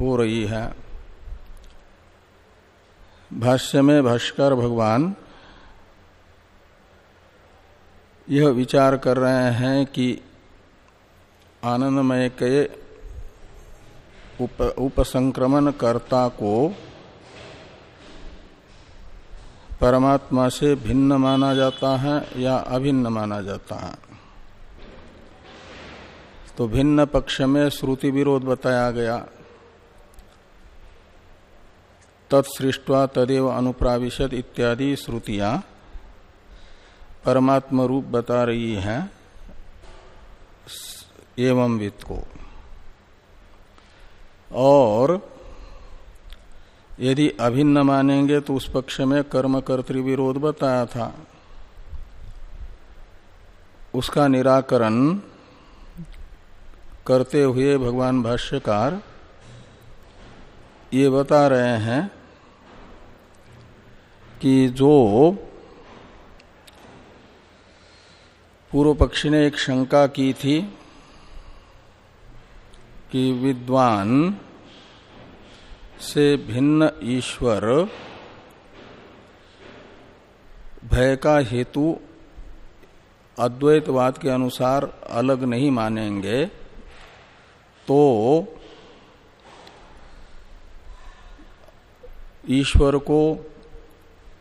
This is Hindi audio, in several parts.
हो रही है। भाष्य में भाष्कर भगवान यह विचार कर रहे हैं कि आनंदमय के उप, उपसंक्रमण कर्ता को परमात्मा से भिन्न माना जाता है या अभिन्न माना जाता है? तो भिन्न पक्ष में श्रुति विरोध बताया गया। तत्सृष्टवा तदेव अनुप्राविशत इत्यादि श्रुतियाँ परमात्म रूप बता रही हैं। एवं वित्त को और यदि अभिन्न मानेंगे तो उस पक्ष में कर्म कर्तृ विरोध बताया था। उसका निराकरण करते हुए भगवान भाष्यकार ये बता रहे हैं कि जो पूर्व पक्षी ने एक शंका की थी कि विद्वान से भिन्न ईश्वर भय का हेतु अद्वैतवाद के अनुसार अलग नहीं मानेंगे तो ईश्वर को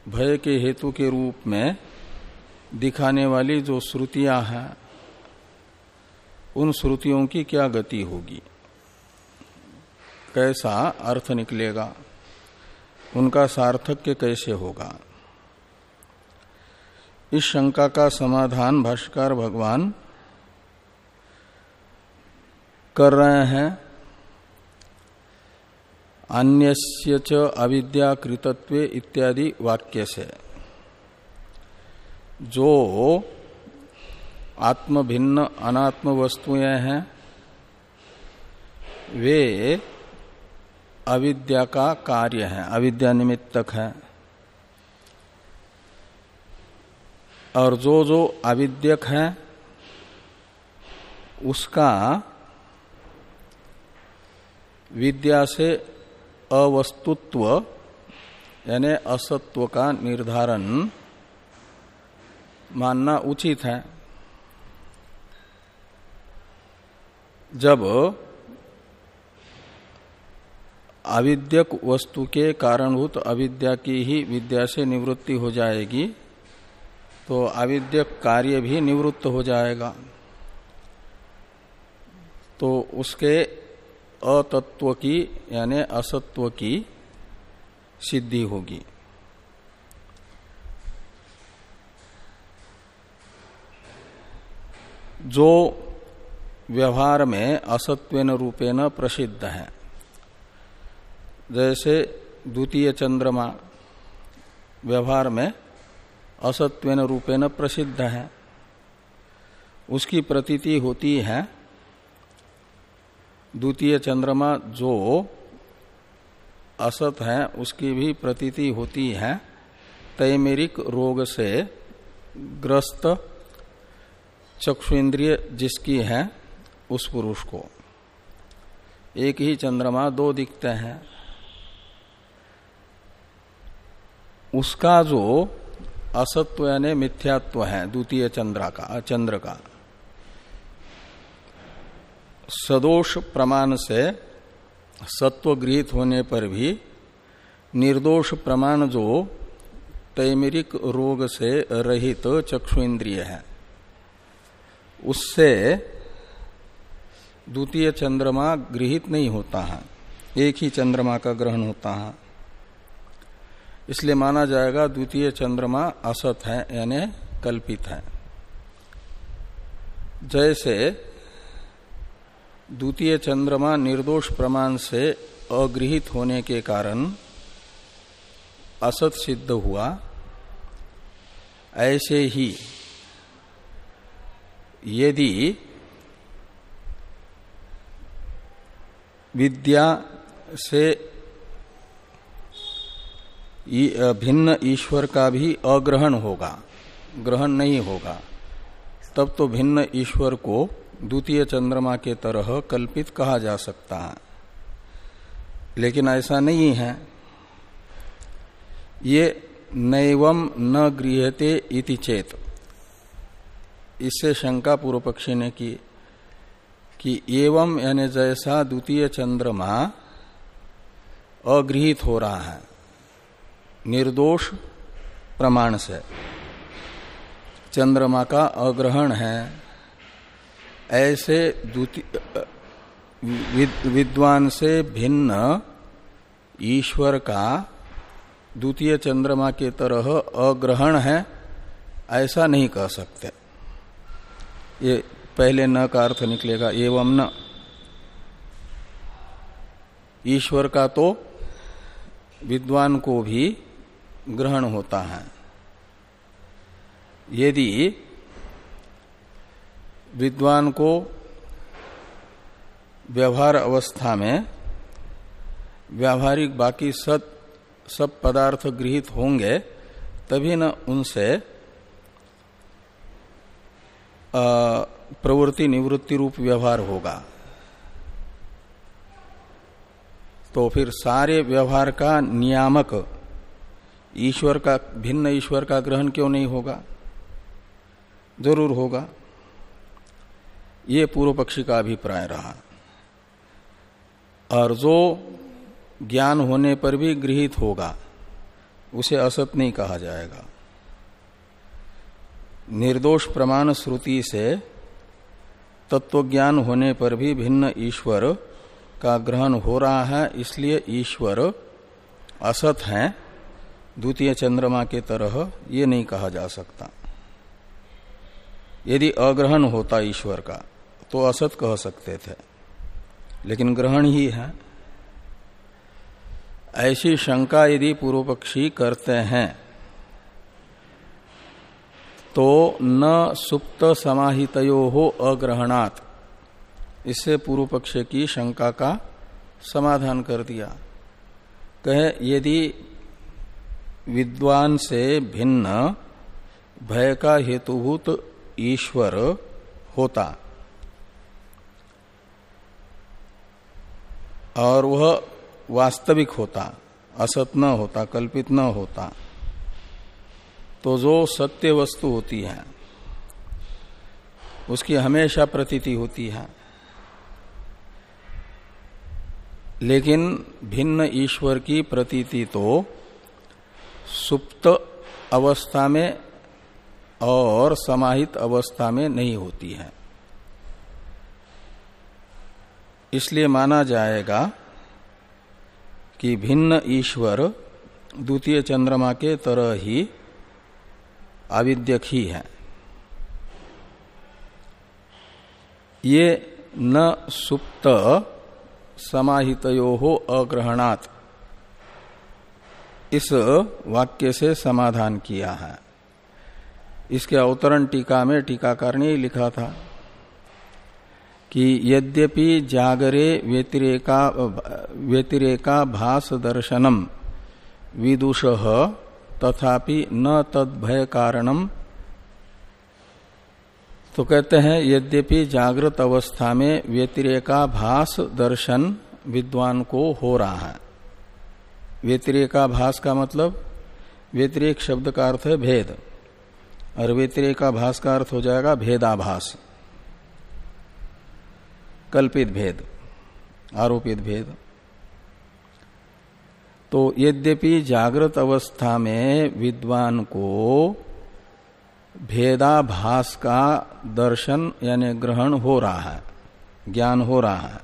भय के हेतु के रूप में दिखाने वाली जो श्रुतियाँ हैं, उन श्रुतियों की क्या गति होगी? कैसा अर्थ निकलेगा? उनका सार्थक्य कैसे होगा? इस शंका का समाधान भाष्कर भगवान कर रहे हैं। अन्यस्य च अविद्याकृतत्व इत्यादि वाक्य से जो आत्म भिन्न अनात्म वस्तुएँ हैं, वे अविद्या का कार्य है, अविद्या निमित्तक है। और जो जो अविद्यक है, उसका विद्या से अवस्तुत्व, यानी असत्व का निर्धारण मानना उचित है। जब अविद्यक वस्तु के कारणभूत अविद्या की ही विद्या से निवृत्ति हो जाएगी तो अविद्यक कार्य भी निवृत्त हो जाएगा। तो उसके अतत्व की यानी असत्व की सिद्धि होगी। जो व्यवहार में असत्वेन रूपेण प्रसिद्ध है, जैसे द्वितीय चंद्रमा व्यवहार में असत्वेन रूपेण प्रसिद्ध है, उसकी प्रतीति होती है द्वितीय चंद्रमा जो असत है, उसकी भी प्रतीति होती है। तैमेरिक रोग से ग्रस्त चक्षु इंद्रिय जिसकी है, उस पुरुष को। एक ही चंद्रमा, दो दिखते हैं। उसका जो असत्व यानी मिथ्यात्व है, द्वितीय चंद्रा का, चंद्र का। सदोष प्रमाण से सत्व गृहित होने पर भी निर्दोष प्रमाण जो तैमेरिक रोग से रहित तो चक्षु इंद्रिय है। उससे द्वितीय चंद्रमा गृहित नहीं होता है, एक ही चंद्रमा का ग्रहण होता है। इसलिए माना जाएगा द्वितीय चंद्रमा असत है, यानी कल्पित है। जैसे द्वितीय चंद्रमा निर्दोष प्रमाण से अगृहित होने के कारण असत सिद्ध हुआ। ऐसे ही यदि विद्या से भिन्न ईश्वर का भी अग्रहण होगा, ग्रहण नहीं होगा, तब तो भिन्न ईश्वर को द्वितीय चंद्रमा के तरह कल्पित कहा जा सकता है। लेकिन ऐसा नहीं है। ये नैवम न गृहते इति चेत। इससे शंका पूर्व पक्षी ने की, कि एवं यानी जैसा द्वितीय चंद्रमा अगृहित हो रहा है, निर्दोष प्रमाण से। चंद्रमा का अग्रहण है। ऐसे विद्वान से भिन्न ईश्वर का द्वितीय चंद्रमा के तरह अग्रहण है, ऐसा नहीं कह सकते। ये पहले न का अर्थ निकलेगा, एवं न। ईश्वर का तो विद्वान को भी ग्रहण होता है। यदि विद्वान को व्यवहार अवस्था में व्यावहारिक बाकी सब सब पदार्थ गृहित होंगे, तभी न उनसे प्रवृत्ति निवृत्ति रूप व्यवहार होगा। तो फिर सारे व्यवहार का नियामक ईश्वर का, भिन्न ईश्वर का ग्रहण क्यों नहीं होगा? ज़रूर होगा। ये पूर्व पक्षी का अभिप्राय रहा। और जो ज्ञान होने पर भी गृहित होगा, उसे असत नहीं कहा जाएगा। निर्दोष प्रमाण श्रुति से तत्वज्ञान होने पर भी भिन्न ईश्वर का ग्रहण हो रहा है, इसलिए ईश्वर असत है, द्वितीय चंद्रमा के तरह ये नहीं कहा जा सकता। यदि अग्रहण होता ईश्वर का तो असत कह सकते थे। लेकिन ग्रहण ही है। ऐसी शंका यदि पूर्व पक्षी करते हैं तो न सुप्त समाहित हो अग्रहणात। इससे पूर्व पक्ष की शंका का समाधान कर दिया। कहे, यदि विद्वान से भिन्न, भय का हेतुभूत ईश्वर होता और वह वास्तविक होता, असत न होता, कल्पित न होता। तो जो सत्य वस्तु होती है, उसकी हमेशा प्रतीति होती है। लेकिन भिन्न ईश्वर की प्रतीति तो सुप्त अवस्था में और समाहित अवस्था में नहीं होती है। इसलिए माना जाएगा कि भिन्न ईश्वर द्वितीय चंद्रमा के तरह ही आविद्यक ही है। ये न सुप्त समाहित हो अग्रहणात् इस वाक्य से समाधान किया है। इसके अवतरण टीका में टीकाकार ने लिखा था। कि यद्यपि जागरे व्यतिरेका व्यतिरेका भास दर्शनम विदुष तथापि न तद भय कारणम तो कहते हैं, यद्यपि जागृत अवस्था में व्यतिरेका भास दर्शन विद्वान को हो रहा है। व्यतिरेका भास का मतलब व्यतिरेक शब्द का अर्थ है भेद। और व्यतिरेका भास का अर्थ हो जाएगा भेदाभास। कल्पित भेद, आरोपित भेद। तो यद्यपि जागृत अवस्था में विद्वान को भेदाभास का दर्शन यानी ग्रहण हो रहा है, ज्ञान हो रहा है,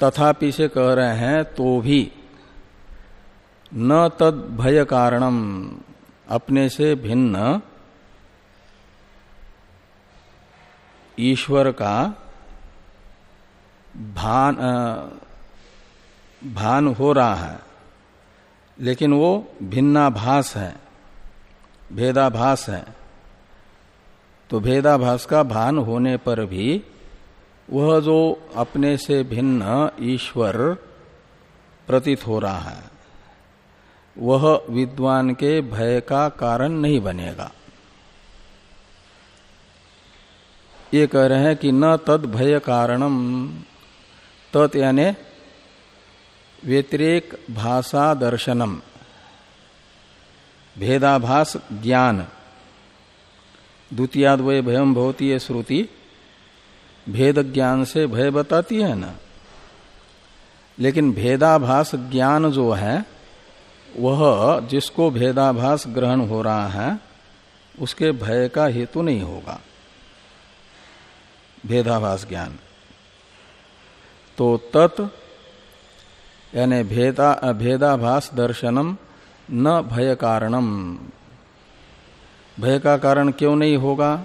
तथापि से कह रहे हैं तो भी न तद भय कारणम, अपने से भिन्न ईश्वर का भान भान हो रहा है, लेकिन वो भिन्नाभास है, भेदाभास है। तो भेदाभास का भान होने पर भी वह जो अपने से भिन्न ईश्वर प्रतीत हो रहा है, वह विद्वान के भय का कारण नहीं बनेगा। ये कह रहे हैं कि न तद भय कारणम। तत् यानी व्यतिरेक भाषा दर्शनम। भेदाभास ज्ञान। द्वितीयाद द्वितीयाद्वय भयम भवती है श्रुति। भेद ज्ञान से भय बताती है ना। लेकिन भेदाभास ज्ञान जो है, वह जिसको भेदाभास ग्रहण हो रहा है, उसके भय का हेतु नहीं होगा। भेदाभास ज्ञान। तो तत्, यानी भेदा, भेदाभास दर्शनम न भय कारणम भय का कारण क्यों नहीं होगा?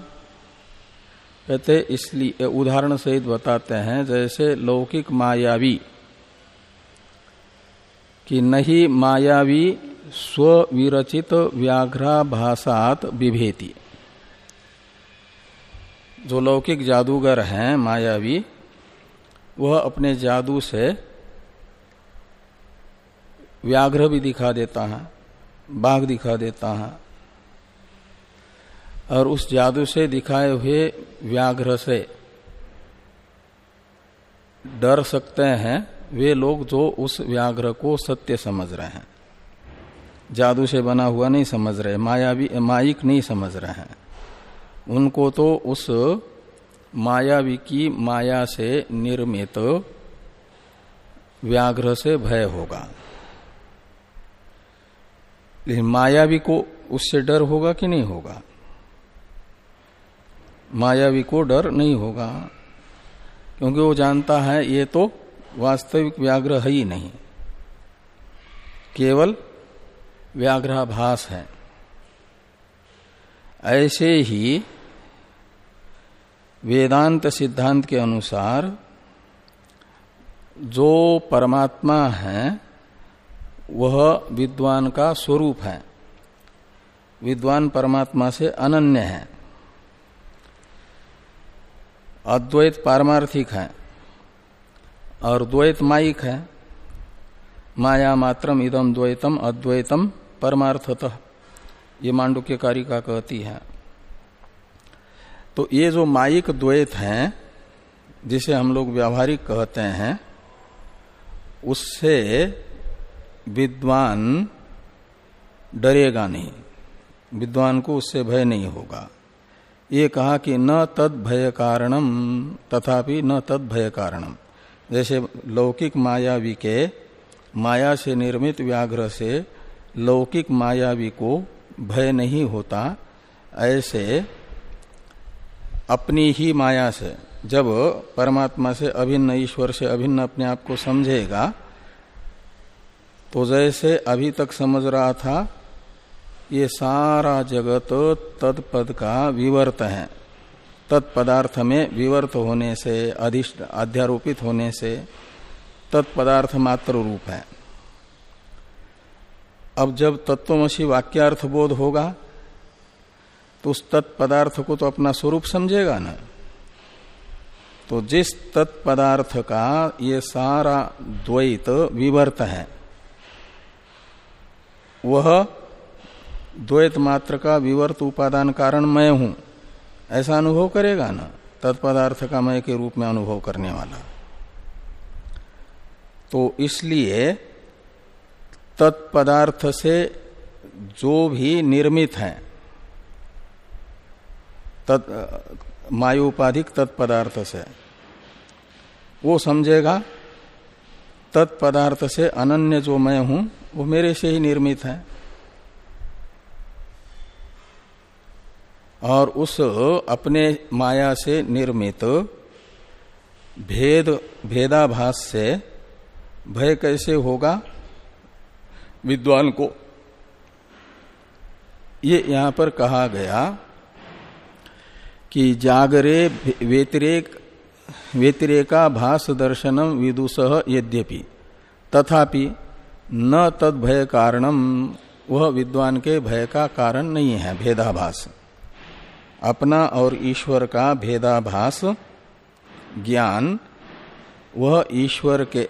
कहते, इसलिए उदाहरण सहित बताते हैं, जैसे लौकिक मायावी, कि नहीं मायावी स्वविरचित व्याघ्राभासात विभेति। जो लौकिक जादूगर हैं मायावी, वह अपने जादू से व्याघ्र भी दिखा देता है, बाघ दिखा देता है, और उस जादू से दिखाए हुए व्याघ्र से डर सकते हैं वे लोग जो उस व्याघ्र को सत्य समझ रहे हैं। जादू से बना हुआ नहीं समझ रहे, मायावी, माइक नहीं समझ रहे हैं। उनको तो उस मायावी की माया से निर्मित व्याघ्र से भय होगा। लेकिन मायावी को उससे डर होगा कि नहीं होगा? मायावी को डर नहीं होगा, क्योंकि वो जानता है ये तो वास्तविक व्याघ्र है ही नहीं। केवल व्याघ्राभास है। ऐसे ही वेदांत सिद्धांत के अनुसार जो परमात्मा है, वह विद्वान का स्वरूप है। विद्वान परमात्मा से अनन्य है। अद्वैत पारमार्थिक है और द्वैत माइक है। माया मात्रम इदम द्वैतम अद्वैतम परमार्थतः। ये मांडू के कारिका कहती है। तो ये जो माइक द्वैत है, जिसे हम लोग व्यावहारिक कहते हैं, उससे विद्वान डरेगा नहीं। विद्वान को उससे भय नहीं होगा। ये कहा कि न तद भय कारणम, तथापि न तद भय कारणम। जैसे लौकिक मायावी के माया से निर्मित व्याघ्र से लौकिक मायावी को भय नहीं होता, ऐसे अपनी ही माया से, जब परमात्मा से अभिन्न, ईश्वर से अभिन्न अपने आप को समझेगा तो जैसे अभी तक समझ रहा था, ये सारा जगत तत्पद का विवर्त है। तत्पदार्थ में विवर्त होने से, अधिष्ठ अध्यारोपित होने से, तत्पदार्थ मात्र रूप है। अब जब तत्वमसी वाक्यार्थ बोध होगा तो उस तत्पदार्थ को तो अपना स्वरूप समझेगा ना। तो जिस तत्पदार्थ का ये सारा द्वैत विवर्त है, वह द्वैत मात्र का विवर्त उपादान कारण मैं हूँ, ऐसा अनुभव करेगा ना, तत्पदार्थ का मैं के रूप में अनुभव करने वाला। तो इसलिए तत्पदार्थ से जो भी निर्मित है तत् मायुपाधिक तत्पदार्थ से। वो समझेगा, तत्पदार्थ से अनन्य जो मैं हूँ, वो मेरे से ही निर्मित है। और उस, अपने माया से निर्मित भेद, भेदाभास से भय कैसे होगा? विद्वान को। ये यहाँ पर कहा गया कि जागरे व्यतिरेक व्यतिरेका भास दर्शनम विदुष यद्यपि। तथापि न तद भय कारणम वह विद्वान के भय का कारण नहीं है, भेदाभास। अपना और ईश्वर का भेदाभास ज्ञान, वह ईश्वर के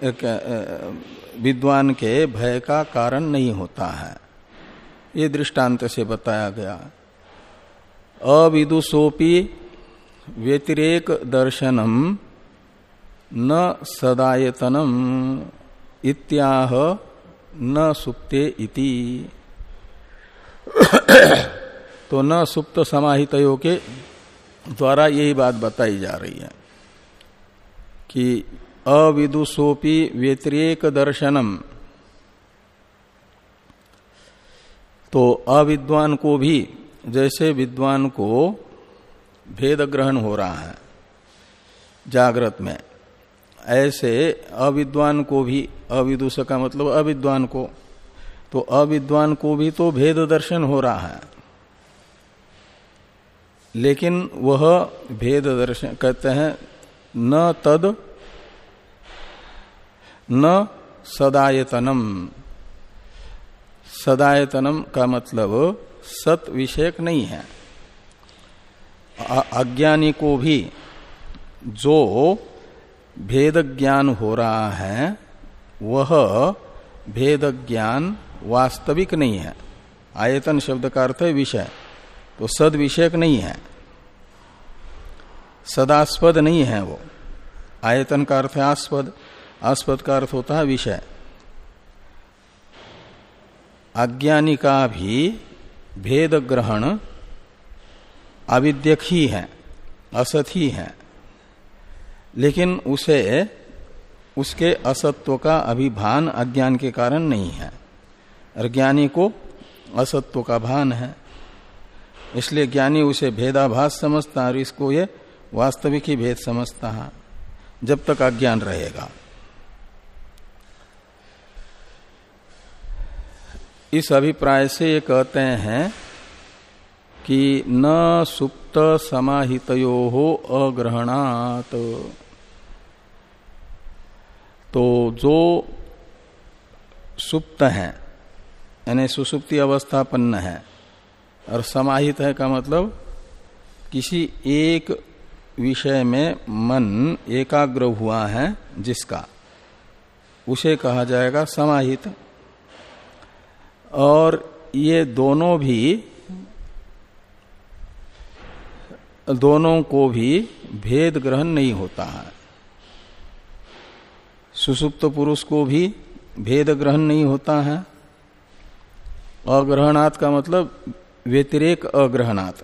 विद्वान के भय का कारण नहीं होता है। ये दृष्टांत से बताया गया। अविदुषोपी व्यतिरेक दर्शनम न सदायतनम इत्याह न सुप्ते इति। तो न सुप्त समाहितयों के द्वारा यही बात बताई जा रही है कि अविदुषोपी व्यतिरेक दर्शनम तो अविद्वान को भी जैसे विद्वान को भेद ग्रहण हो रहा है, जागृत में। ऐसे अविद्वान को भी अविदुष का मतलब अविद्वान को तो अविद्वान को भी तो भेद दर्शन हो रहा है। लेकिन वह भेद दर्शन, कहते हैं, न तद, न सदायतनम। सदायतनम का मतलब सत विषयक नहीं है। अज्ञानी को भी जो भेद ज्ञान हो रहा है, वह भेद ज्ञान वास्तविक नहीं है। आयतन शब्द का अर्थ है विषय। तो सद विषयक नहीं है। सदास्पद नहीं है वो। आयतन का अर्थ है आस्पद। आस्पद का अर्थ होता है विषय। अज्ञानी का भी भेद ग्रहण अविद्यक ही है असत ही। है लेकिन उसे, उसके असत्व का अभिभान अज्ञान के कारण नहीं है। और ज्ञानी को असत्व का भान है। इसलिए ज्ञानी उसे भेदाभास समझता है और इसको ये वास्तविक ही भेद समझता है, जब तक अज्ञान रहेगा। इस अभिप्राय से ये कहते हैं कि न सुप्त समाहितयो हो अग्रहणात। तो जो सुप्त है, यानी सुसुप्ति अवस्थापन्न है, और समाहित है का मतलब किसी एक विषय में मन एकाग्र हुआ है जिसका, उसे कहा जाएगा समाहित। और ये दोनों भी, दोनों को भी भेद ग्रहण नहीं होता है। सुसुप्त पुरुष को भी भेद ग्रहण नहीं होता है। अग्रहणात् का मतलब व्यतिरेक अग्रहणात्।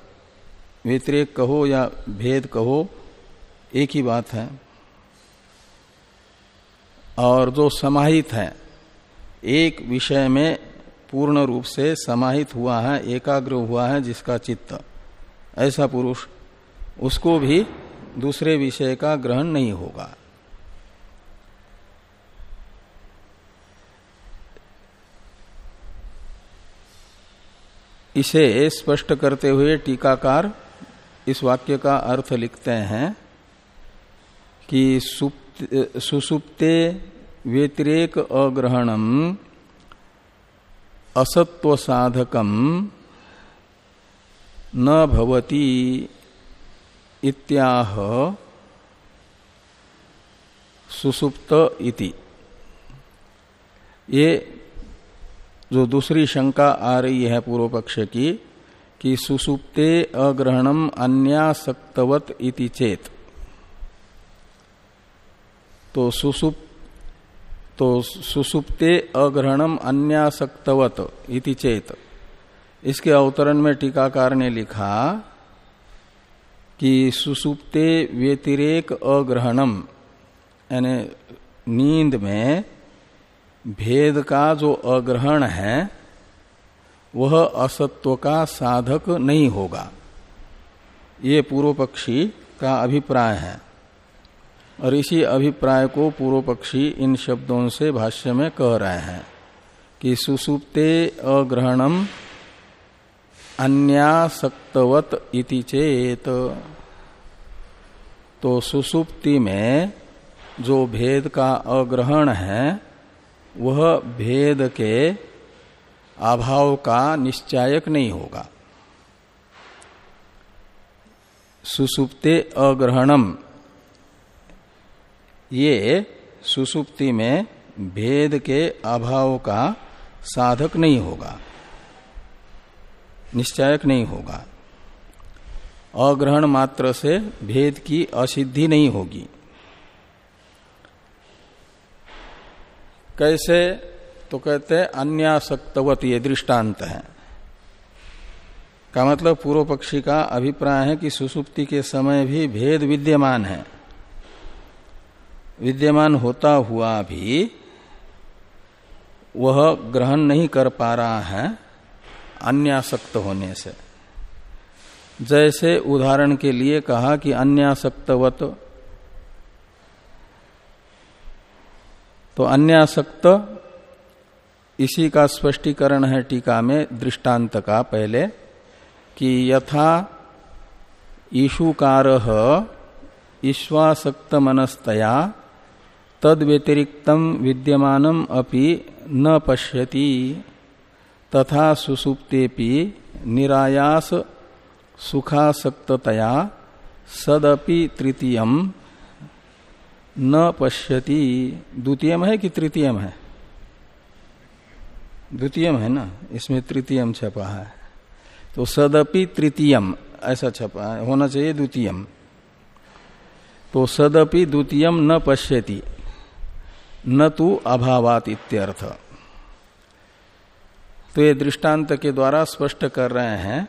व्यतिरेक कहो या भेद कहो, एक ही बात है। और जो समाहित है, एक विषय में पूर्ण रूप से समाहित हुआ है, एकाग्र हुआ है जिसका चित्त। ऐसा पुरुष उसको भी दूसरे विषय का ग्रहण नहीं होगा। इसे स्पष्ट करते हुए टीकाकार इस वाक्य का अर्थ लिखते हैं कि सुसुप्ते व्यतिरेक अग्रहणम असत्व साधकम न भवती इत्याह सुसुप्त इति। ये जो दूसरी शंका आ रही है पूर्व पक्ष की, कि सुसुप्ते अग्रहणम अन्यासक्तवत इति चेत। तो सुसुप तो सुसुप्ते अग्रहणम अन्यासक्तवत इति चेत। इसके अवतरण में टीकाकार ने लिखा कि सुसुप्ते व्यतिरेक अग्रहणम, यानी नींद में भेद का जो अग्रहण है, वह असत्व का साधक नहीं होगा। ये पूर्व पक्षी का अभिप्राय है। और इसी अभिप्राय को पूर्व पक्षी इन शब्दों से भाष्य में कह रहे हैं कि सुसुप्ते अग्रहणम अन्यासक्तवत इति चेत। तो सुसुप्ति में जो भेद का अग्रहण है, वह भेद के अभाव का निश्चायक नहीं होगा। सुसुप्ते अग्रहणम ये सुसुप्ति में भेद के अभाव का साधक नहीं होगा, निश्चायक नहीं होगा। अग्रहण मात्र से भेद की असिद्धि नहीं होगी। कैसे? तो कहते हैं, अन्यासक्तवत ये दृष्टांत है। का मतलब पूर्व पक्षी का अभिप्राय है कि सुसुप्ति के समय भी भेद विद्यमान है। विद्यमान होता हुआ भी वह ग्रहण नहीं कर पा रहा है, अन्यासक्त होने से। जैसे उदाहरण के लिए कहा कि अन्यासक्तवत तो अन्यासक्त इसी का स्पष्टीकरण है टीका में दृष्टांत का पहले, कि यथा ईशुकार ईश्वासक्त मनस्तया तद व्यतिरिक्तम विद्यमानम अपि न पश्यति। तथा सुसुप्तेपि निरायास सुखासक्तया सदपि तृतीयम न पश्यति। द्वितीयम है कि तृतीयम है? द्वितीयम है ना? इसमें तृतीयम छपा है। तो सदपि तृतीयम ऐसा छपा होना चाहिए द्वितीयम तो सदपि द्वितीयम न पश्यति। न तो अभावात इत्यर्थ। तो ये दृष्टांत के द्वारा स्पष्ट कर रहे हैं,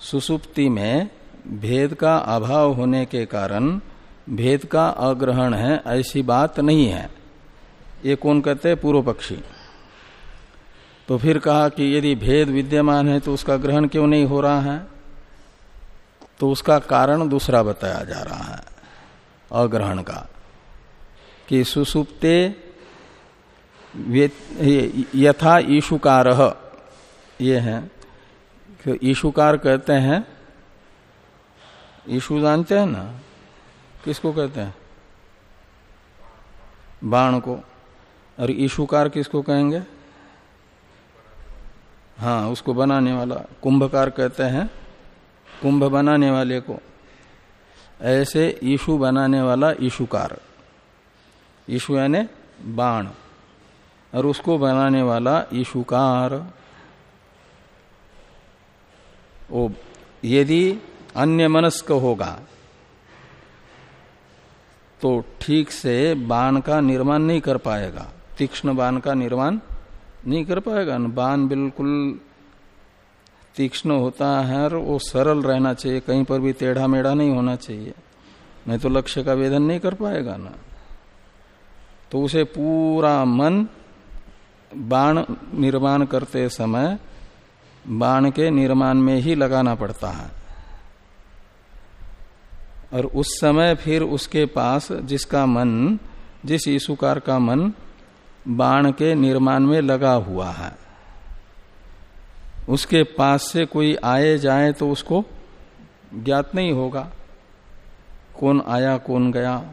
सुसुप्ति में भेद का अभाव होने के कारण भेद का अग्रहण है, ऐसी बात नहीं है। ये कौन कहते हैं? पूर्व पक्षी। तो फिर कहा कि यदि भेद विद्यमान है तो उसका ग्रहण क्यों नहीं हो रहा है? तो उसका कारण दूसरा बताया जा रहा है, अग्रहण का, कि सुसुप्ते यथा ईशुकार, ये है। तो ईशुकार कहते हैं, ईशु जानते हैं ना? किसको कहते हैं? बाण को। और ईशुकार किसको कहेंगे? हाँ उसको बनाने वाला, कुंभकार कहते हैं, कुंभ बनाने वाले को। ऐसे ईशु बनाने वाला ईशुकार। ईशु यानी बाण। और उसको बनाने वाला ईशुकार वो यदि अन्य मनस्क होगा तो ठीक से बाण का निर्माण नहीं कर पाएगा। तीक्ष्ण बाण का निर्माण नहीं कर पाएगा। न बाण बिल्कुल तीक्ष्ण होता है और वो सरल रहना चाहिए, कहीं पर भी टेढ़ा मेढ़ा नहीं होना चाहिए। नहीं तो लक्ष्य का वेदन नहीं कर पाएगा ना। तो उसे पूरा मन बाण निर्माण करते समय बाण के निर्माण में ही लगाना पड़ता है। और उस समय फिर उसके पास जिसका मन, जिस ईसुकार का मन बाण के निर्माण में लगा हुआ है। उसके पास से कोई आए जाए तो उसको ज्ञात नहीं होगा। कौन आया, कौन गया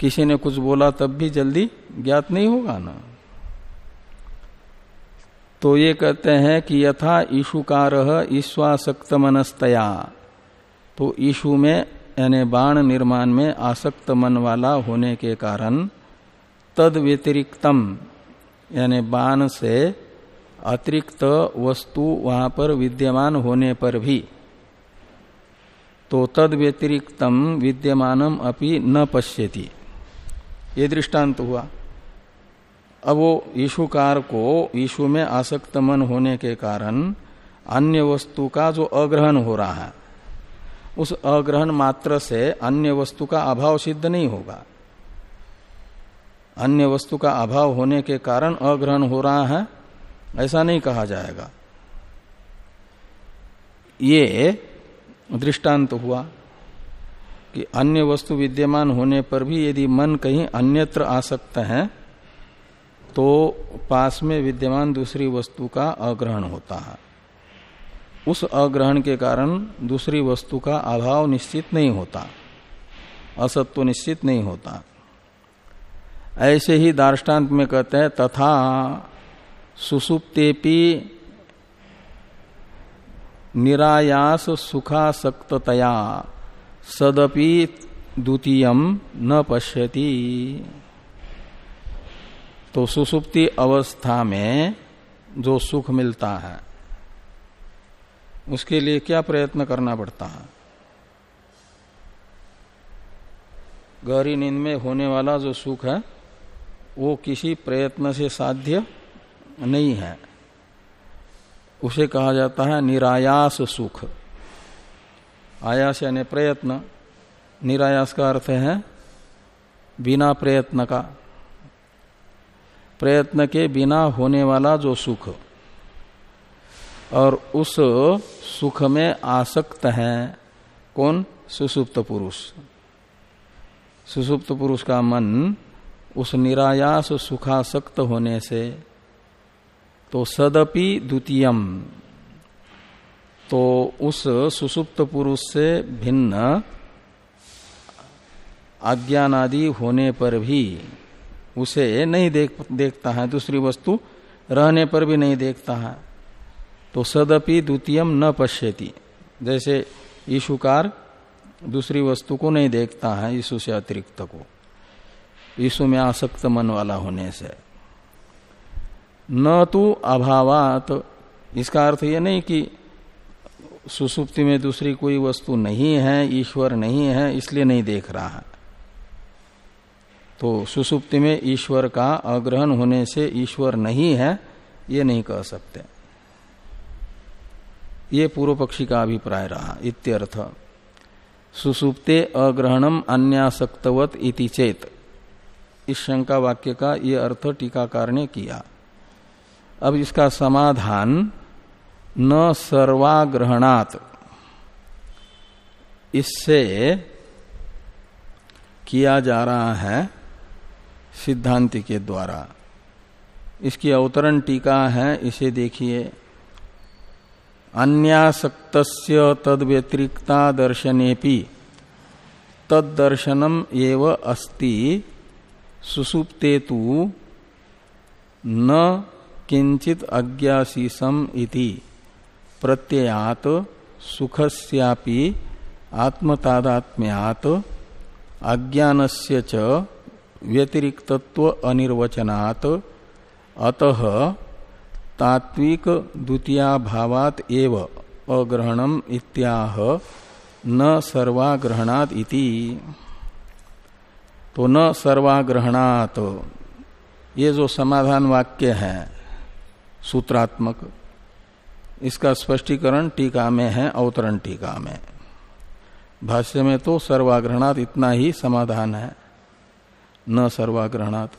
किसी ने कुछ बोला तब भी जल्दी ज्ञात नहीं होगा ना। तो ये कहते हैं कि यथा ईशुकार ईश्वासक्त मनस्तया तो ईशु में, यानी बाण निर्माण में आसक्त मन वाला होने के कारण तद व्यतिरिक्तम यानी बाण से अतिरिक्त वस्तु वहाँ पर विद्यमान होने पर भी। तो तद व्यतिरिक्तम विद्यमानम अपि न पश्यति। ये दृष्टांत हुआ। अब वो ईशुकार को ईशु में आसक्त मन होने के कारण अन्य वस्तु का जो अग्रहण हो रहा है, उस अग्रहण मात्र से अन्य वस्तु का अभाव सिद्ध नहीं होगा। अन्य वस्तु का अभाव होने के कारण अग्रहण हो रहा है, ऐसा नहीं कहा जाएगा। ये दृष्टांत हुआ। कि अन्य वस्तु विद्यमान होने पर भी यदि मन कहीं अन्यत्र आ आसक्त है तो पास में विद्यमान दूसरी वस्तु का अग्रहण होता है। उस अग्रहण के कारण दूसरी वस्तु का अभाव निश्चित नहीं होता, असत्व निश्चित नहीं होता। ऐसे ही दार्ष्टान्त में कहते हैं, तथा सुसुप्तेपी निरायास सुखासक्तया सदपि द्वितीय न पश्यति। तो सुसुप्ति अवस्था में जो सुख मिलता है, उसके लिए क्या प्रयत्न करना पड़ता है? गहरी नींद में होने वाला जो सुख है, वो किसी प्रयत्न से साध्य नहीं है। उसे कहा जाता है निरायास सुख। आयास यानी प्रयत्न, निरायास का अर्थ है बिना प्रयत्न का। प्रयत्न के बिना होने वाला जो सुख। और उस सुख में आसक्त है कौन? सुसुप्त पुरुष। सुसुप्त पुरुष का मन उस निरायास सुखासक्त होने से तो सदपि द्वितीयम। तो उस सुसुप्त पुरुष से भिन्न आज्ञानादि होने पर भी उसे नहीं देख, देखता है, दूसरी वस्तु रहने पर भी नहीं देखता है। तो सदपि द्वितीयम न पश्यति। जैसे ईशुकार दूसरी वस्तु को नहीं देखता है यीशु से अतिरिक्त को। यीशु में आसक्त मन वाला होने से। न तो अभावात, इसका अर्थ यह नहीं कि सुसुप्ति में दूसरी कोई वस्तु नहीं है, ईश्वर नहीं है, इसलिए नहीं देख रहा है। तो सुसुप्ति में ईश्वर का अग्रहण होने से ईश्वर नहीं है, ये नहीं कह सकते। ये पूर्व पक्षी का अभिप्राय रहा, इत्यर्थ। सुसुप्ते अग्रहणम अन्यासक्तवत इति चेत। इस शंका वाक्य का ये अर्थ टीकाकार ने किया। अब इसका समाधान न सर्वाग्रहणात। इससे किया जा रहा है सिद्धांति के द्वारा। इसकी अवतरण टीका है, इसे देखिए। अन्यासक्त तद व्यतिरिक्ता दर्शनेपि तदर्शनम एव अस्ति, सुसुप्ते तु न किंचित अज्ञासीसम इति। प्रत्ययात सुखस्यापि आत्मतादात्म्यात अज्ञानस्य च व्यतिरिक्तत्व अनिर्वचनात् अतः तात्विक द्वितीया भावात एव अग्रहणम इत्याह न सर्वाग्रहणात इति। तो न सर्वाग्रहणात। ये जो समाधान वाक्य है, सूत्रात्मक इसका स्पष्टीकरण टीका में है, अवतरण टीका में। भाष्य में तो सर्वाग्रहणात इतना ही समाधान है। न सर्वाग्रहणात।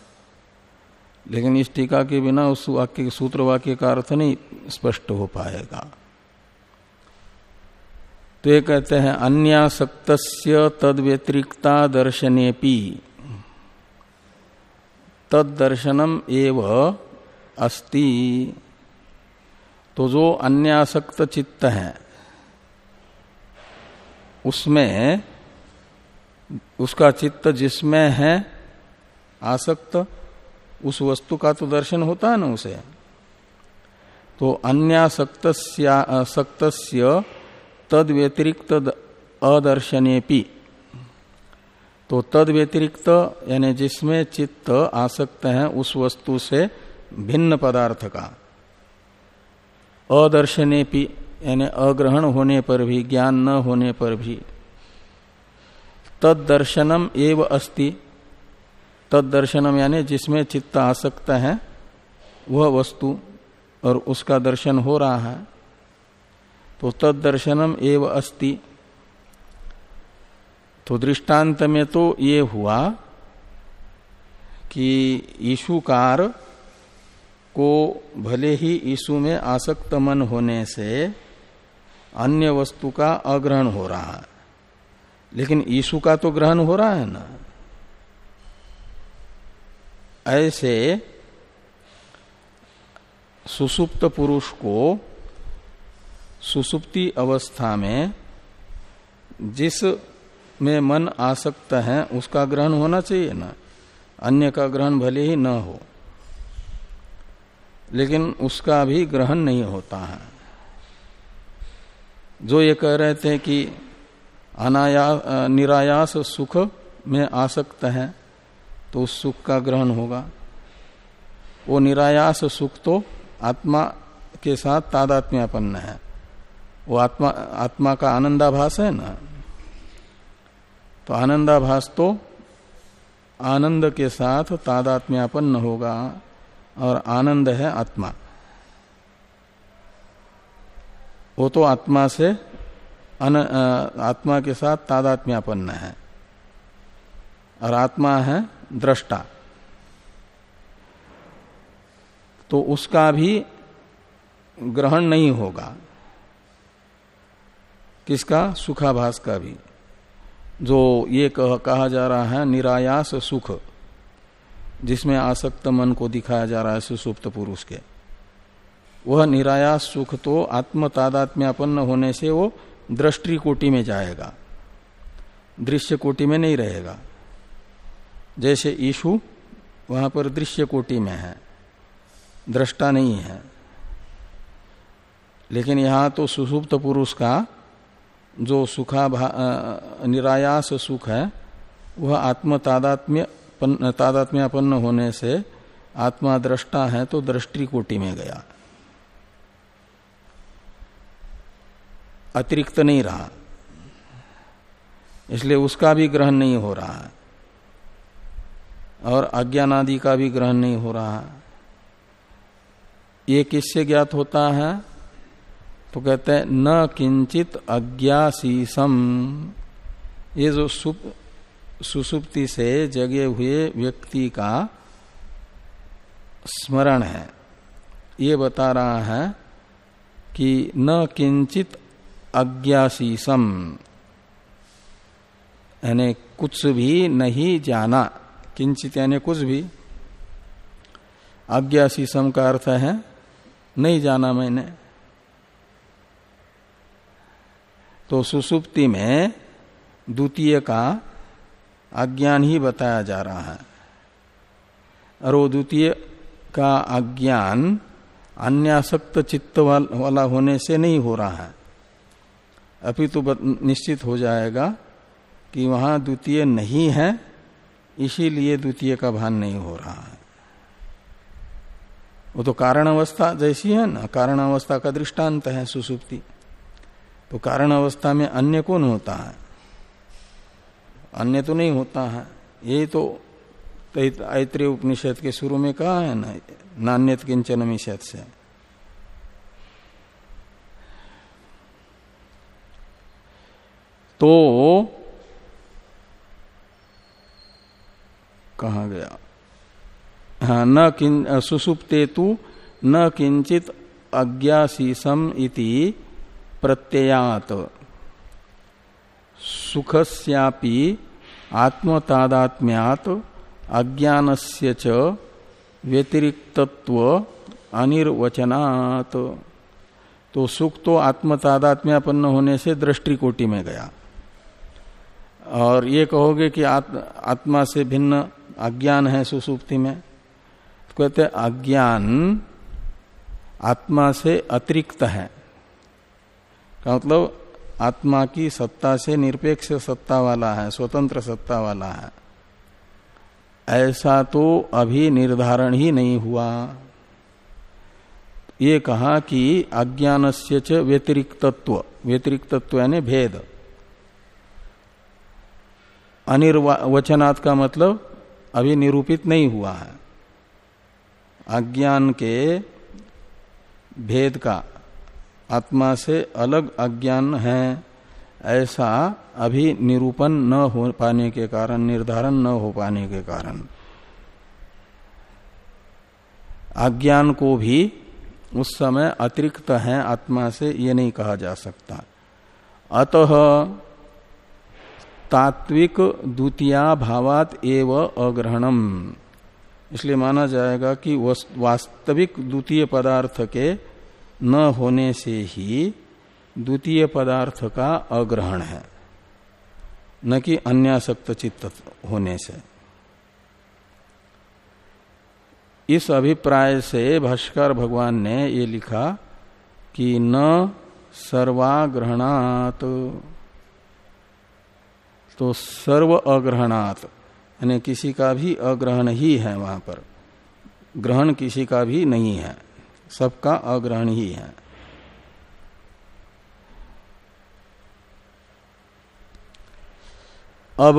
लेकिन इस टीका के बिना उस वाक्य के सूत्र वाक्य का अर्थ नहीं स्पष्ट हो पाएगा। तो ये कहते हैं अन्यासक्त तद व्यतिरिक्ता दर्शनेपी तद दर्शनम एव अस्ति। तो जो अन्यासक्त चित्त है, उसमें, उसका चित्त जिसमें है आसक्त, उस वस्तु का तो दर्शन होता है ना उसे। तो अन्यासक्त तद व्यतिरिक्त अदर्शनेपी। तो तद व्यतिरिक्त यानी जिसमें चित्त आसक्त है, उस वस्तु से भिन्न पदार्थ का। अदर्शनेपी यानी अग्रहण होने पर भी, ज्ञान न होने पर भी। तद दर्शनम एव अस्ति। तद दर्शनम यानी जिसमें चित्त आसक्त है, वह वस्तु और उसका दर्शन हो रहा है। तो तद दर्शनम एव अस्ति। तो दृष्टांत में तो ये हुआ कि ईशुकार को भले ही ईशु में आसक्त मन होने से अन्य वस्तु का अग्रहण हो रहा है। लेकिन ईशु का तो ग्रहण हो रहा है ना। ऐसे सुसुप्त पुरुष को सुसुप्ति अवस्था में जिस में मन आसक्त है, उसका ग्रहण होना चाहिए ना। अन्य का ग्रहण भले ही न हो। लेकिन उसका भी ग्रहण नहीं होता है। जो ये कह रहे थे कि अनाया निरायास सुख में आसक्त है तो उस सुख का ग्रहण होगा। वो निरायास सुख तो आत्मा के साथ तादात्म्यापन्न है। वो आत्मा आत्मा का आनंदाभास है ना? तो आनंदाभास तो आनंद के साथ तादात्म्यापन्न होगा। और आनंद है आत्मा। वो तो आत्मा से अन, आत्मा के साथ तादात्म्यापन्न है। और आत्मा है दृष्टा। तो उसका भी ग्रहण नहीं होगा। किसका? सुखाभास का भी। जो ये कह, कहा जा रहा है निरायास सुख। जिसमें आसक्त मन को दिखाया जा रहा है सुसुप्त पुरुष के। वह निरायास सुख तो आत्म तादात्म्यापन्न होने से वो दृष्टि कोटि में जाएगा। दृश्य कोटि में नहीं रहेगा। जैसे ईशु वहाँ पर दृश्य कोटि में है। दृष्टा नहीं है। लेकिन यहाँ तो सुसुप्त पुरुष का जो सुखा निरायास सुख है, वह आत्म तादात्म्य तादात्म्यपन्न होने से आत्मा दृष्टा है तो दृष्टि कोटि में गया। अतिरिक्त नहीं रहा। इसलिए उसका भी ग्रहण नहीं हो रहा। है और अज्ञान आदि का भी ग्रहण नहीं हो रहा। है ये किससे ज्ञात होता है? तो कहते हैं न किंचित अज्ञासीसम। ये जो सुप, सुसुप्ति से जगे हुए व्यक्ति का स्मरण है। ये बता रहा है कि न किंचित अज्ञासीसम, यानी कुछ भी नहीं जाना, किंचित यानी कुछ भी। अज्ञासीसम का अर्थ है, नहीं जाना मैंने। तो सुसुप्ति में द्वितीय का अज्ञान ही बताया जा रहा है। और वो द्वितीय का अज्ञान अन्यासक्त चित्त वाला होने से नहीं हो रहा है। अभी तो निश्चित हो जाएगा कि वहाँ द्वितीय नहीं है, इसीलिए द्वितीय का भान नहीं हो रहा है। वो तो कारण अवस्था जैसी है ना कारण अवस्था का दृष्टांत है सुसुप्ति। तो कारण अवस्था में अन्य कौन होता है? अन्य तो नहीं होता है। यही तो ऐत्रीय उपनिषद के शुरू में कहा है ना, नान्यत किंचन निषेध से। तो कहा गया हाँ न किन सुसुप्ते तु न किंचित अज्ञासीसम इति प्रत्ययात। सुखस्यापि आत्मतादात्म्यात अज्ञानस्य च व्यतिरिक्तत्व अनिर्वचनात्। तो सुख तो आत्मतादात्म्यापन्न होने से दृष्टि कोटि में गया। और ये कहोगे कि आत्मा से भिन्न अज्ञान है सुसुप्ति में। तो कहते अज्ञान आत्मा से अतिरिक्त है। का मतलब आत्मा की सत्ता से निरपेक्ष सत्ता वाला है, स्वतंत्र सत्ता वाला है। ऐसा तो अभी निर्धारण ही नहीं हुआ। ये कहा कि अज्ञान से च व्यतिरिक्तत्व व्यतिरिक्तत्व यानी भेद। अनिर्वचनात् का मतलब अभी निरूपित नहीं हुआ है। अज्ञान के भेद का आत्मा से अलग अज्ञान है। ऐसा अभी निरूपण न हो पाने के कारण, निर्धारण न हो पाने के कारण। अज्ञान को भी उस समय अतिरिक्त है, आत्मा से ये नहीं कहा जा सकता। अतः तात्विक द्वितीया भावात एव अग्रहणम। इसलिए माना जाएगा कि वास्तविक द्वितीय पदार्थ के न होने से ही द्वितीय पदार्थ का अग्रहण है। न कि अन्यासक्त चित्त होने से। इस अभिप्राय से भाष्कर भगवान ने ये लिखा कि न सर्वाग्रहणात। तो सर्व अग्रहणात, यानी किसी का भी अग्रहण ही है वहाँ पर। ग्रहण किसी का भी नहीं है। सबका अग्रहण ही है। अब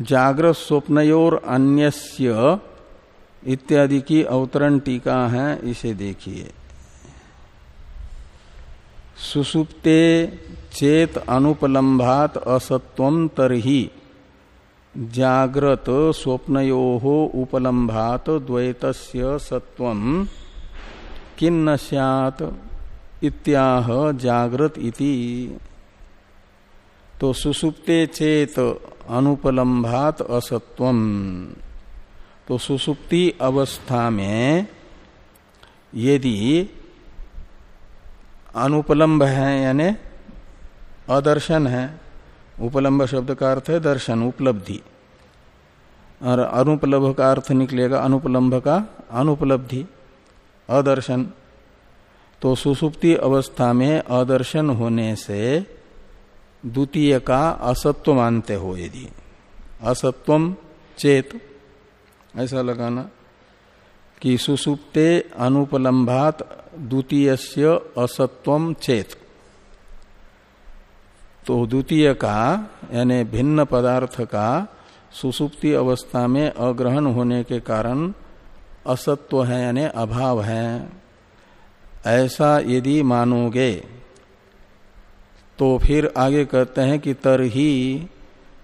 जागृत स्वप्नयोर अन्यस्य इत्यादि की अवतरण टीका है, इसे देखिए। सुसुप्ते चेत अनुपलम्भात असत्वम तरही। जाग्रत स्वप्नयो उपलम्भात द्वैतस्य सत्वम किन्न सैत इत्याह जागृत इति। तो सुसुप्ते चेत अनुपलम्भात असत्वम तो सुसुप्ति अवस्था में यदि अनुपलम्ब है, यानी अदर्शन है उपलम्ब शब्द का अर्थ है दर्शन, उपलब्धि। और अनुपलब्ध का अर्थ निकलेगा अनुपलम्ब का अनुपलब्धि, अदर्शन। तो सुसुप्ति अवस्था में अदर्शन होने से द्वितीय का असत्व मानते हो यदि। असत्वम चेत। ऐसा लगाना कि सुसुप्ते अनुपलम्भात द्वितीय असत्व चेत। तो द्वितीय का, यानी भिन्न पदार्थ का सुसुप्ति अवस्था में अग्रहण होने के कारण असत्व है, यानी अभाव है। ऐसा यदि मानोगे तो फिर आगे कहते हैं कि तरही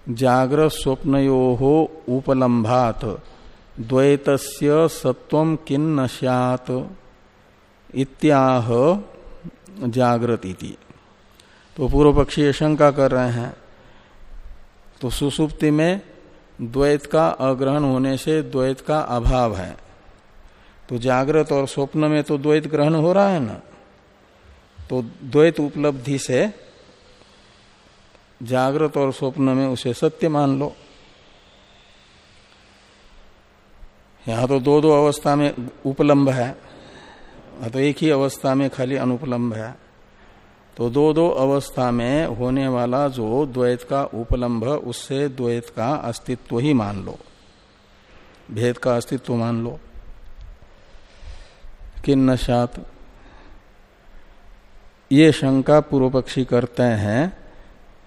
जागृत स्वप्नयो हो उपलम्भात, द्वैतस्य सत्वम किन्न सैत इत्याह जागृत तो पूर्व पक्षी शंका कर रहे हैं। तो सुसुप्ति में द्वैत का अग्रहण होने से द्वैत का अभाव है। तो जागृत और स्वप्न में तो द्वैत ग्रहण हो रहा है ना? तो द्वैत उपलब्धि से जागृत और स्वप्न में उसे सत्य मान लो। यहाँ तो दो दो अवस्था में उपलम्ब है तो एक ही अवस्था में खाली अनुपलम्ब है। तो दो दो अवस्था में होने वाला जो द्वैत का उपलम्ब उससे द्वैत का अस्तित्व ही मान लो। भेद का अस्तित्व मान लो। किन नशात ये शंका पूर्व पक्षी करते हैं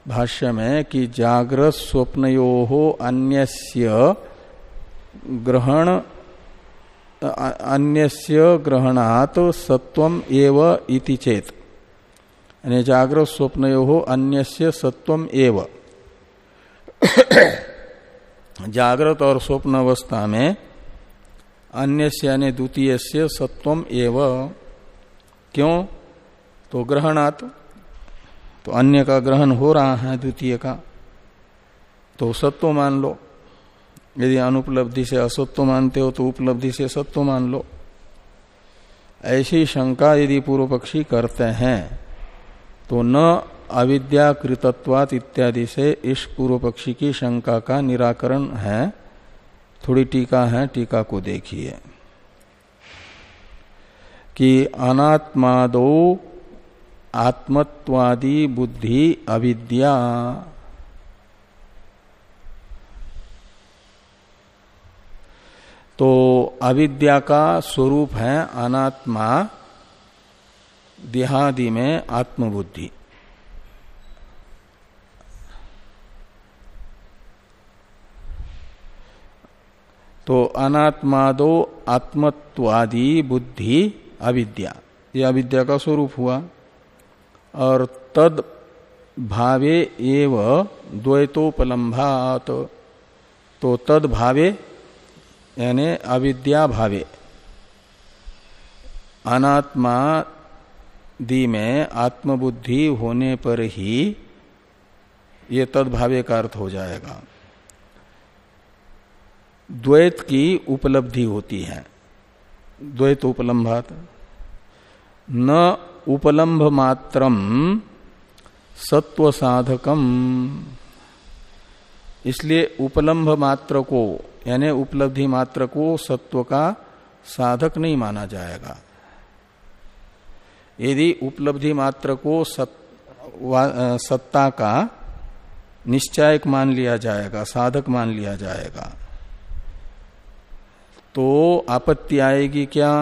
भाष्य में कि जागृत स्वप्नयो अन्यस्य ग्रहण, अन्यस्य ग्रहणात सत्वम एव इति चेत। यानी जागृत स्वप्न हो अन्यस्य सत्वम एव। जागृत और स्वप्न अवस्था में अन्य यानी द्वितीय से सत्वम एव। क्यों? तो ग्रहणात तो अन्य का ग्रहण हो रहा है, द्वितीय का। तो सत्व मान लो। यदि अनुपलब्धि से असत्व मानते हो तो उपलब्धि से सत्व मान लो। ऐसी शंका यदि पूर्व पक्षी करते हैं तो न अविद्याकृतत्वात इत्यादि से इस पूर्व पक्षी की शंका का निराकरण है। थोड़ी टीका है, टीका को देखिए। कि अनात्मादो आत्मत्वादि बुद्धि अविद्या। तो अविद्या का स्वरूप है अनात्मा। देहादि में आत्मबुद्धि। तो अनात्मादो आत्मत्वादि बुद्धि अविद्या। ये अविद्या का स्वरूप हुआ। और तद भावे एव द्वैतोपलम्भात। तो तद भावे, यानी अविद्या भावे। अनात्मा दी में आत्मबुद्धि होने पर ही ये तदभावे का अर्थ हो जाएगा। द्वैत की उपलब्धि होती है। द्वैत उपलम्भात न उपलम्भ मात्रम सत्व साधकम। इसलिए उपलम्भ मात्र को, यानी उपलब्धि मात्र को सत्व का साधक नहीं माना जाएगा। यदि उपलब्धि मात्र को सत, सत्ता का निश्चायक मान लिया जाएगा साधक मान लिया जाएगा तो आपत्ति आएगी क्या?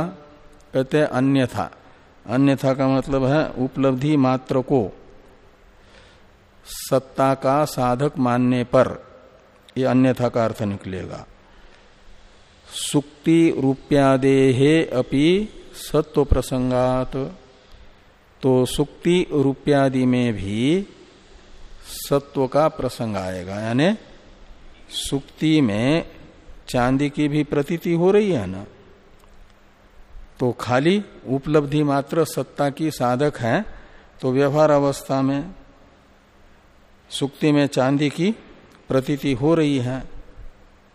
कहते अन्यथा। अन्यथा का मतलब है उपलब्धि मात्र को सत्ता का साधक मानने पर ये अन्यथा का अर्थ निकलेगा। सुक्ति रूप्यादेहे अपि सत्व प्रसंगात तो सुक्ति रूप्यादि में भी सत्व का प्रसंग आएगा, यानी सुक्ति में चांदी की भी प्रतीति हो रही है ना? तो खाली उपलब्धि मात्र सत्ता की साधक है तो व्यवहार अवस्था में सुक्ति में चांदी की प्रतीति हो रही है,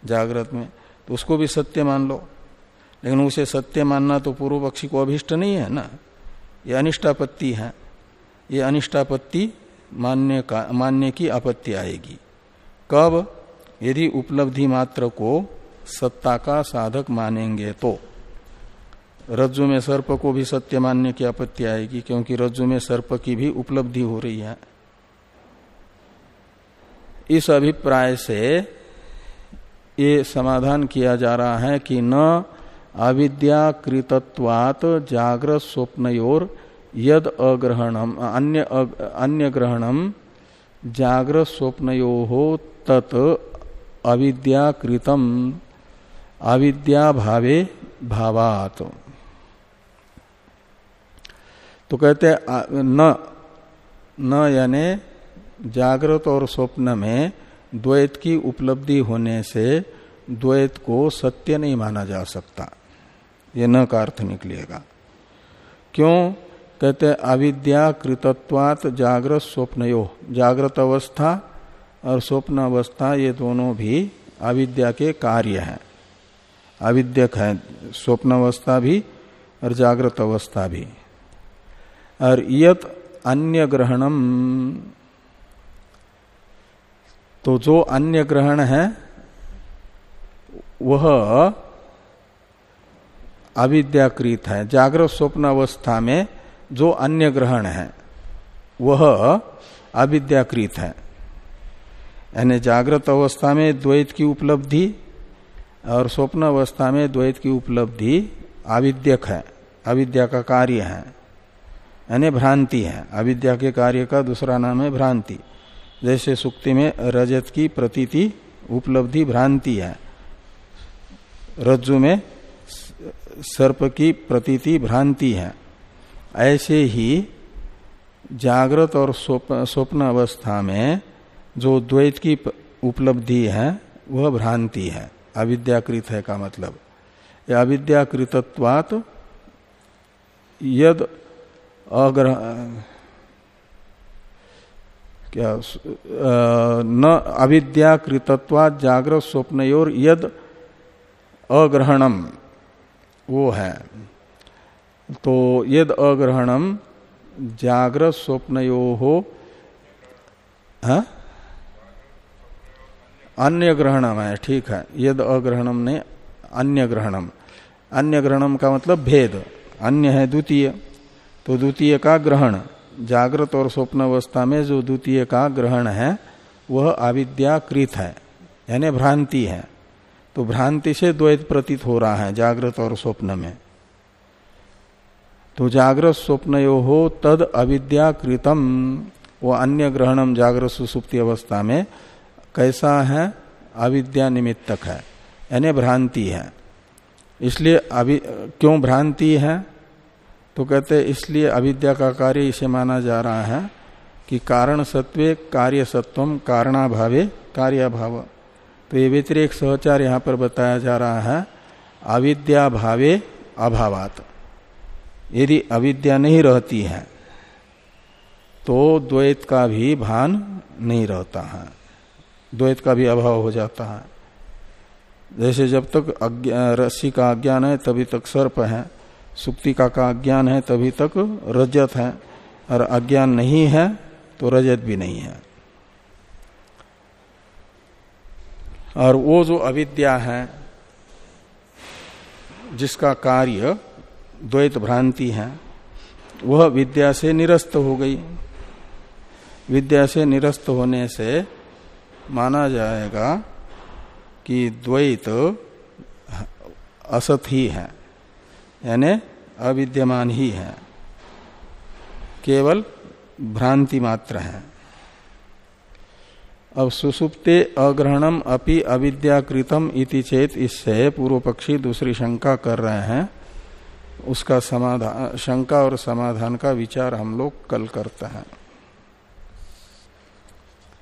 जागृत में। तो उसको भी सत्य मान लो। लेकिन उसे सत्य मानना तो पूर्व पक्षी को अभिष्ट नहीं है ना? ये अनिष्टापत्ति है। ये अनिष्टापत्ति मान्य का मान्य की आपत्ति आएगी। कब? यदि उपलब्धि मात्र को सत्ता का साधक मानेंगे तो। रज्जु में सर्प को भी सत्य मानने की आपत्ति आएगी, क्योंकि रज्जु में सर्प की भी उपलब्धि हो रही है। इस अभिप्राय से ये समाधान किया जा रहा है कि न अविद्याकृतत्वात जागृत स्वप्नयोर यद अग्रहणम, अन्य अन्य ग्रहणम जागृत स्वप्नयो हो तत् अविद्याकृतम अविद्या भावे भावात। तो कहते न न यानी जागृत और स्वप्न में द्वैत की उपलब्धि होने से द्वैत को सत्य नहीं माना जा सकता। ये न का अर्थ निकलेगा। क्यों? कहते अविद्या कृतत्वात जागृत स्वप्नयो। जागृत अवस्था और स्वप्न अवस्था, ये दोनों भी अविद्या के कार्य हैं। अविद्यक है, स्वप्न अवस्था भी और जागृत अवस्था भी। और यत अन्य ग्रहणम तो जो अन्य ग्रहण है, वह अविद्याकृत है। जागृत स्वप्न अवस्था में जो अन्य ग्रहण है, वह अविद्याकृत है। यानी जागृत अवस्था में द्वैत की उपलब्धि और स्वप्न अवस्था में द्वैत की उपलब्धि अविद्यक है। अविद्या का कार्य है। यानी भ्रांति है। अविद्या के कार्य का दूसरा नाम है भ्रांति। जैसे सुक्ति में रजत की प्रतीति, उपलब्धि, भ्रांति है। रज्जु में सर्प की प्रतीति भ्रांति है। ऐसे ही जागृत और स्वप्न अवस्था में जो द्वैत की उपलब्धि है, वह भ्रांति है। अविद्याकृत है का मतलब। अविद्याकृतत्वात यद अग्रह क्या न अविद्याकृतत्वा जागृत स्वप्नयोर यद अग्रहणम। वो है। तो यद अग्रहणम जागृत स्वप्नयो, हो? हाँ? अन्य ग्रहणम है, ठीक है। यद अग्रहणम ने अन्य ग्रहणम अन्य ग्रहणम का मतलब भेद। अन्य है द्वितीय। तो द्वितीय का ग्रहण। जागृत और स्वप्न अवस्था में जो द्वितीय का ग्रहण है, वह अविद्याकृत है, यानी भ्रांति है। तो भ्रांति से द्वैत प्रतीत हो रहा है, जागृत और स्वप्न में। तो जागृत स्वप्न यो हो तद अविद्याकृतम। वो अन्य ग्रहणम जागृत सुसुप्ति अवस्था में कैसा है? अविद्या निमित्तक है। यानी भ्रांति है। इसलिए अभी, क्यों भ्रांति है? तो कहते इसलिए अविद्या का कार्य इसे माना जा रहा है कि कारण सत्वे, कार्य सत्वम, कारणाभावे, कार्याभाव। तो ये व्यतिरेक सहचार यहाँ पर बताया जा रहा है। अविद्या भावे अभावात। यदि अविद्या नहीं रहती है तो द्वैत का भी भान नहीं रहता है। द्वैत का भी अभाव हो जाता है। जैसे जब तक रस्सी का अज्ञान है, तभी तक सर्प है। सुक्तिका का अज्ञान है, तभी तक रजत है। और अज्ञान नहीं है तो रजत भी नहीं है। और वो जो अविद्या है, जिसका कार्य द्वैत भ्रांति है, वह विद्या से निरस्त हो गई। विद्या से निरस्त होने से माना जाएगा कि द्वैत असत ही है, यानी अविद्यमान ही है। केवल भ्रांति मात्र है। अब सुसुप्ते अग्रहणम अपि अविद्याकृतम इति चेत इससे पूर्व पक्षी दूसरी शंका कर रहे हैं। उसका समाधान शंका और समाधान का विचार हम लोग कल करते हैं।